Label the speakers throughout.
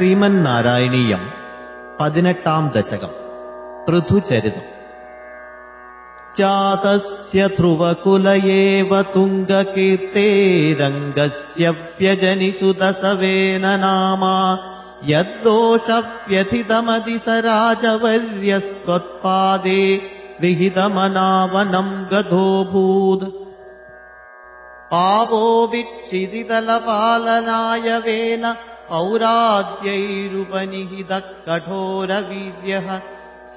Speaker 1: ശ്രീമന്നാരായണീയം പതിനെട്ടാം ദശകം പൃഥുചരിതം चातस्य ध्रुवकुल एव तुङ्गकीर्तेरङ्गस्य व्यजनिसुदसवेन नामा यद्दोषव्यथितमदि स राजवर्यस्त्वत्पादे विहितमनावनम् गतोऽभूत् पावो वेन पौराद्यैरुपनिहितः कठोरवीर्यः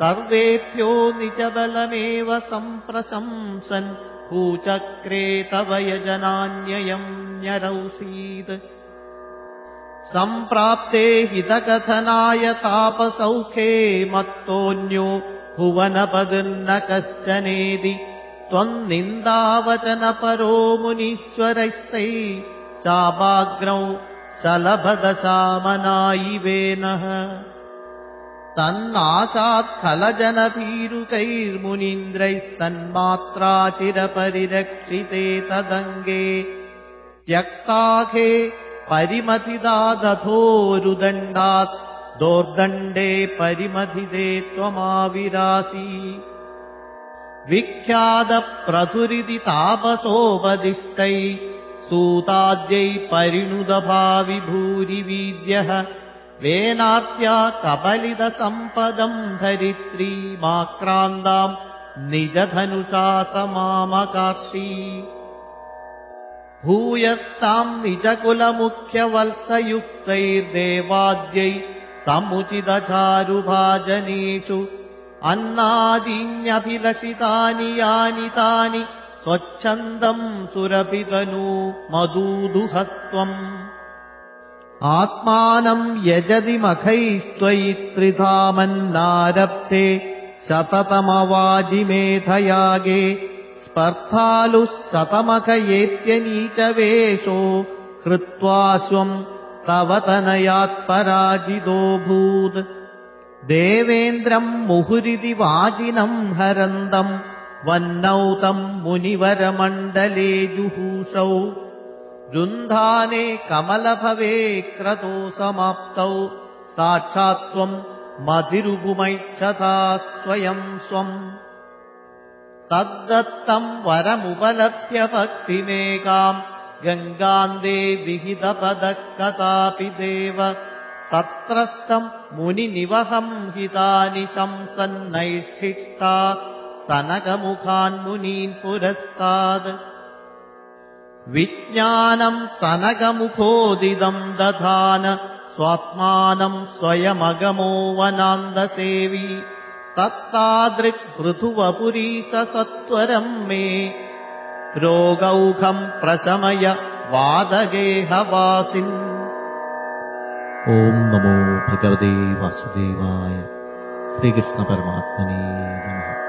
Speaker 1: सर्वेभ्यो निजबलमेव सम्प्रशंसन् पूचक्रे तव यजनान्ययम् न्यरौसीत्। सम्प्राप्ते हितकथनाय तापसौखे मत्तोऽन्यो भुवनपदन्न कश्चनेदि त्वन्निन्दावचनपरो मुनीश्वरैस्तै शापाग्रौ सलभदशामनायिवेनः। तन्नाशात्खलजनभीरुकैर्मुनीन्द्रैस्तन्मात्राचिरपरिरक्षिते तदङ्गे। त्यक्ताखे परिमथिदादथोरुदण्डात् दोर्दण्डे परिमथिदे त्वमाविरासि। विख्यातप्रथुरिति तापसोपदिष्टै सूताद्यै परिणुदभाविभूरिवीर्यः वेनात्या कबलितसम्पदम् धरित्रीमाक्रान्ताम् निजधनुषा समामकार्षी। भूयस्ताम् निजकुलमुख्यवल्सयुक्तैर्देवाद्यै समुचितचारुभाजनेषु अन्नादीन्यभिलषितानि यानि तानि स्वच्छन्दम् सुरभितनु मधूदुहस्त्वम् आत्मानम् यजति मखैस्त्वयि त्रिधामन्नारब्धे शततमवाजिमेधयागे स्पर्धालुः शतमखयेत्यनीचवेषो हृत्वाश्वम् तव तनयात्पराजितोऽभूत् देवेन्द्रम् मुहुरिति वाजिनम् हरन्दम् वह्नौतम् मुनिवरमण्डले जुहूषौ रुन्धाने कमलभवे क्रतो समाप्तौ। साक्षात्त्वम् मधिरुपुमैक्षता स्वयम् स्वम्। तद्दत्तम् वरमुपलभ्य भक्तिमेकाम्। गङ्गान्दे विहितपदः कदापि देव। सत्रस्तम् मुनिनिवहम् हितानि शंसन्नैष्ठिष्टा सनकमुखान्मुनीन् पुरस्तात् विज्ञानम् सनकमुखोदिदम् दधान स्वात्मानम् स्वयमगमो वनान्दसेवी। तत्तादृक्पृथुवपुरीश सत्वरम् मे। रोगौघम् प्रशमय वादगेहवासिन्। ॐ नमो भगवते वासुदेवाय। श्रीकृष्णपरमात्मने नमः